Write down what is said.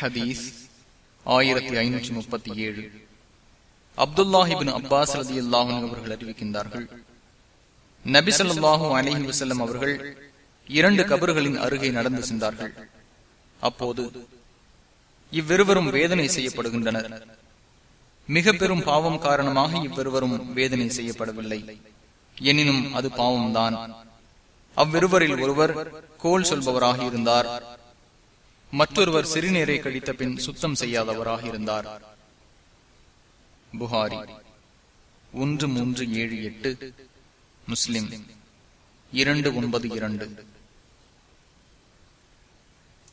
ஹதீஸ் ஆயிரத்தி ஐநூற்றி முப்பத்தி ஏழு. அப்துல்லாஹிபின் அப்பாஸ் ரதி அல்லாஹும் அவர்கள் அறிவிக்கின்றார்கள். நபிசல்லாஹூ அலஹி வசல்லம் அவர்கள் இரண்டு கபர்களின் அருகே நடந்து சென்றார்கள். அப்போது இவ்விருவரும் வேதனை செய்யப்படுகின்றனர். மிக பெரும் பாவம் காரணமாக இவ்விருவரும் வேதனை செய்யப்படவில்லை. எனினும் அது பாவம்தான். அவ்விருவரில் ஒருவர் கோல் சொல்பவராக இருந்தார். மற்றொருவர் சிறுநீரை கழித்த பின் சுத்தம் செய்யாதவராக இருந்தார். புகாரி ஒன்று மூன்று ஏழு எட்டு முஸ்லிம் இரண்டு ஒன்பது இரண்டு.